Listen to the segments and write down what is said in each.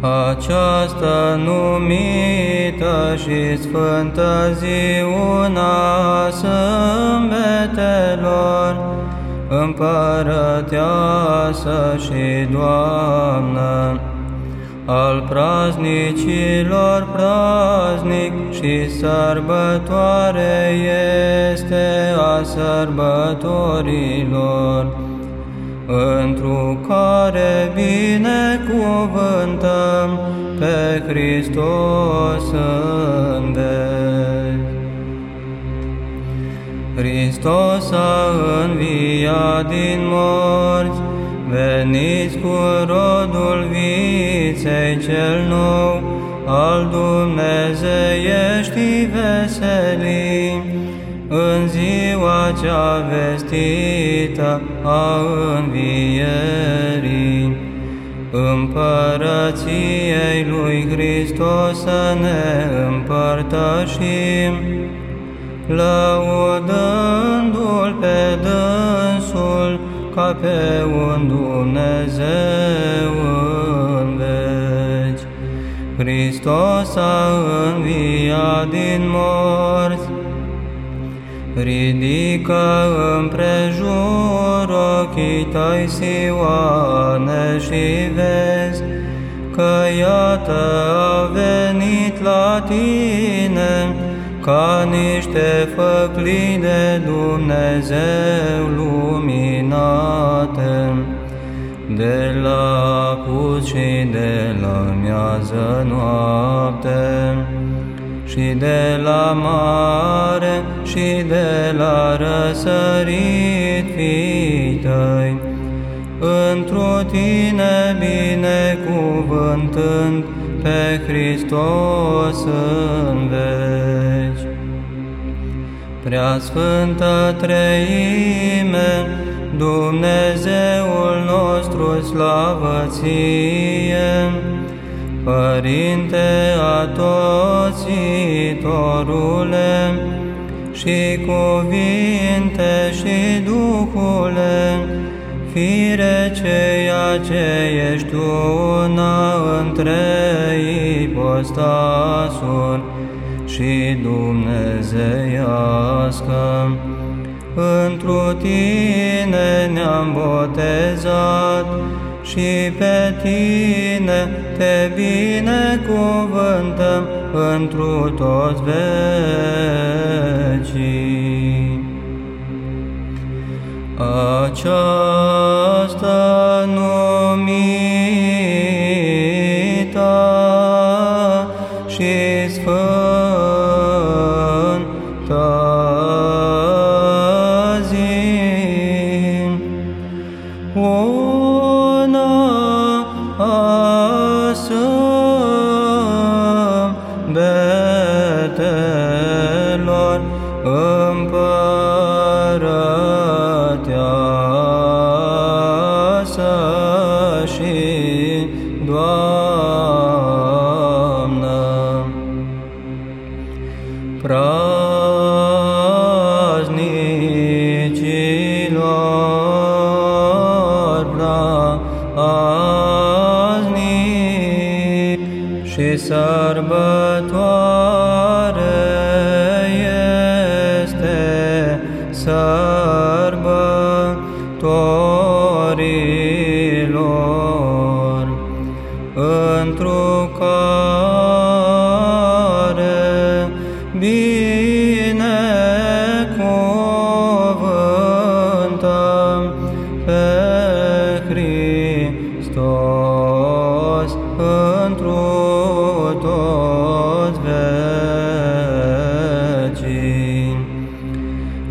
această numită și sfântă ziuna sâmbetelor, împărăteasă și Doamnă, al praznicilor praznic și sărbătoare este a sărbătorilor, întru care binecuvântăm pe Hristos în Hristos a înviat din morți, veniți cu rodul viței cel nou, al Dumnezeieștii veselii, în ziua cea vestită a învierii, împărăției lui Hristos să ne împărtășim, lăudându-L pe dânsul ca pe un Dumnezeu în veci. Hristos a înviat din morți, Ridică împrejur ochii tăi, Sioane, și vezi că iată a venit la tine ca niște făclii de Dumnezeu luminate, de la pus și de la miază noapte și de la mare și de la răsărit fii tăi, într-o tine binecuvântând pe Hristos în veci. Prea Sfântă Treime, Dumnezeul nostru slavă ție, Părinte atoțitorule, și cuvinte și Duhule, fire ceea ce ești una între ipostasuri și dumnezeiască. Întru tine ne-am botezat, și pe tine te binecuvântăm întru toți vecii. Aceasta numită și sfântă betelor împărăteasă sărbătoare este sărbătorilor, întru care binecuvântăm pe Hristos. Întru toți vecii.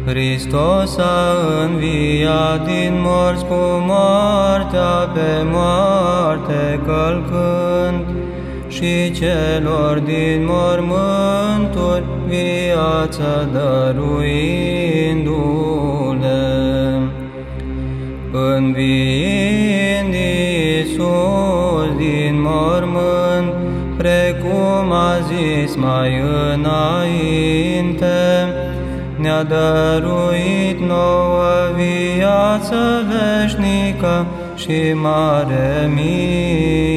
Hristos a înviat din morți cu moartea pe moarte călcând și celor din mormânturi viață dăruindu-le. Înviind Iisus din mormânt, precum a zis mai înainte, ne-a dăruit nouă viață veșnică și mare mie.